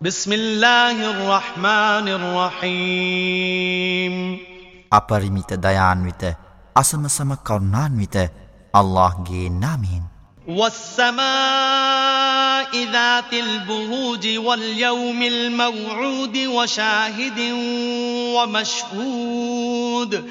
بسم الله الرحمن الرحيم. أبرميت ديان ويت أسم سم كرنان ويت الله جي نامين والسماء ذات البروج واليوم الموعود وشاهد ومشهود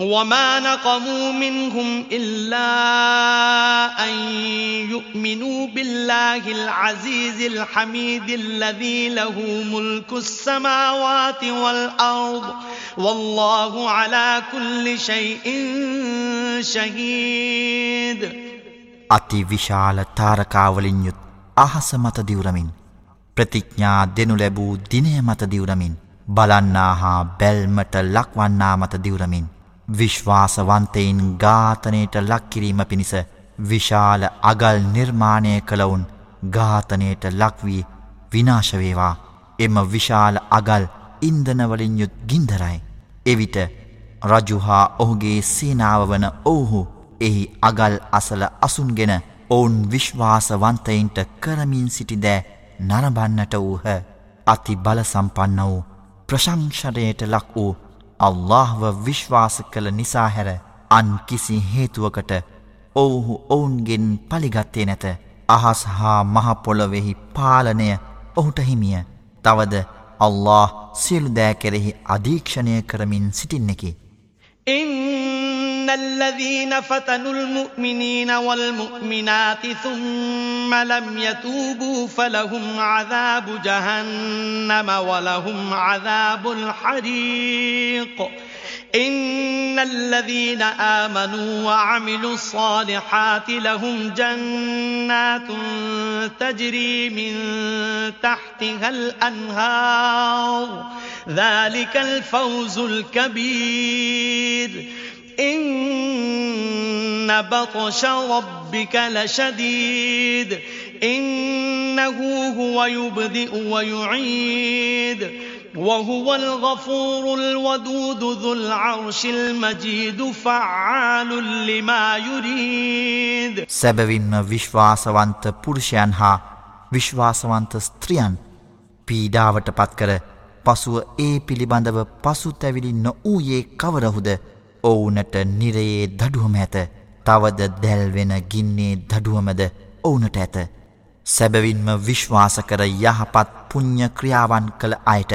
وما نقموا منهم إلا أن يؤمنوا بالله العزيز الحميد الذي له ملك السماوات والأرض والله على كل شيء شهيد අති විශාල තාරකාවලින් යුත් අහස මත දිවුරමින් ප්‍රතිඥා දෙනු ලැබූ දිනය මත දිවුරමින් බලන්නා හා බැල්මට ලක්වන්නා මත දිවුරමින් විශ්වාසවන්තයින් ඝාතනයට ලක්කිරීම පිණිස විශාල අගල් නිර්මාණය කළවුන් ඝාතනයට ලක්වී විනාශවේවා එම විශාල අගල් ඉන්දනවලින් යුත් ගින්දරයි. එවිට රජුහා ඔහුගේ සේනාව වන ඔවුහු එහි අගල් අසල අසුන්ගෙන ඔවුන් විශ්වාසවන්තයින්ට කරමින් සිටිදෑ නරබන්නට වූහ අති බලසම්පන්න වූ ප්‍රශංෂණයට ලක් වූ අල්لهව විශ්වාස කළ නිසා හැර අන් කිසි හේතුවකට ඔවුහු ඔවුන්ගෙන් පලිගත්තේ නැත අහස් හා මහපොළොවෙහි පාලනය ඔහුට හිමිය තවද අල්له සියලුදෑ කෙරෙහි අධීක්ෂණය කරමින් සිටින්නෙකි. ඉන්න الذين فتنوا المؤمنين والمؤمنات ثم لم يتوبوا فلهم عذاب جهنم ولهم عذاب الحريق. إن الذين آمنوا وعملوا الصالحات لهم جنات تجري من تحتها الأنهار. ذلك الفوز الكبير. إن بطش ربك لشديد إنه هو يبدئ ويعيد وهو الغفور الودود ذو العرش المجيد فعال لما يريد සැබවින්ම විශ්වාසවන්ත පුරුෂයන් හා විශ්වාසවන්ත ස්ත්‍රියන් පීඩාවට පත්කර පසුව ඒ පිළිබඳව පසු තැවිලි නොවූයේ කවරහුද ඔවුනට නිරයේ දඩුවම ඇත තවද දැල්වෙන ගින්නේ දඩුවමද ඔවුනට ඇත සැබවින්ම විශ්වාස කර යහපත් පුං්ඥ ක්‍රියාවන් කළ අයට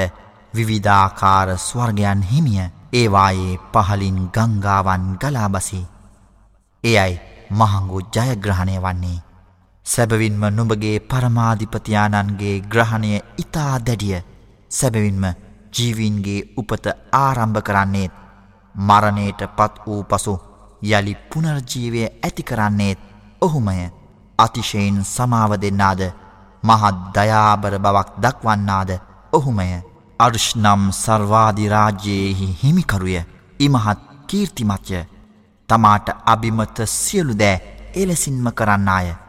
විවිධාකාර ස්වර්ගයන් හිමිය ඒවායේ පහලින් ගංගාවන් ගලාබසි. එයයි මහංගු ජයග්‍රහණය වන්නේ. සැබවින්ම නුඹගේ පරමාධිපතියානන්ගේ ග්‍රහණය ඉතා දැඩිය සැබවින්ම ජීවින්ගේ උපත ආරම්භ කරන්නේත් මරණයට පත් වූ පසු යළි පුනර්ජීවය ඇති කරන්නේත් ඔහුමය. අතිශයෙන් සමාව දෙන්නාද මහත් දයාබර බවක් දක්වන්නාද ඔහුමය. අර්ෂ්නම් සර්වාධිරාජ්‍යයෙහි හිමිකරුය. ඉමහත් කීර්තිමත්ය. තමාට අභිමත සියලු දෑ එලෙසින්ම කරන්නාය.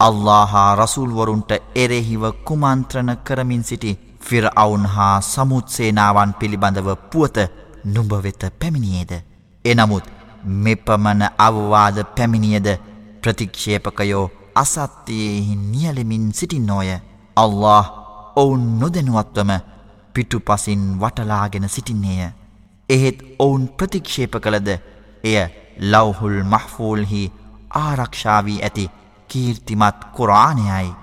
අල්ලා හා රසුල්වරුන්ට එරෙහිව කුමන්ත්‍රණ කරමින් සිටි ෆිර අවුන් හා සමුත්සේනාවන් පිළිබඳව පුවත නුඹවෙත පැමිණියේද. එනමුත් මෙපමණ අවවාද පැමිණියද ප්‍රතික්ෂේපකයෝ අසත්‍යයෙහි නියලෙමින් සිටින්නෝය. අල්له ඔවුන් නොදැනුවත්වම පිටු පසින් වටලාගෙන සිටින්නේය. එහෙත් ඔවුන් ප්‍රතික්ෂේප කළද එය ලවහුල් මහ්ෆූල්හි ආරක්ෂාවී ඇති කීර්තිමත් කුරාණයයි.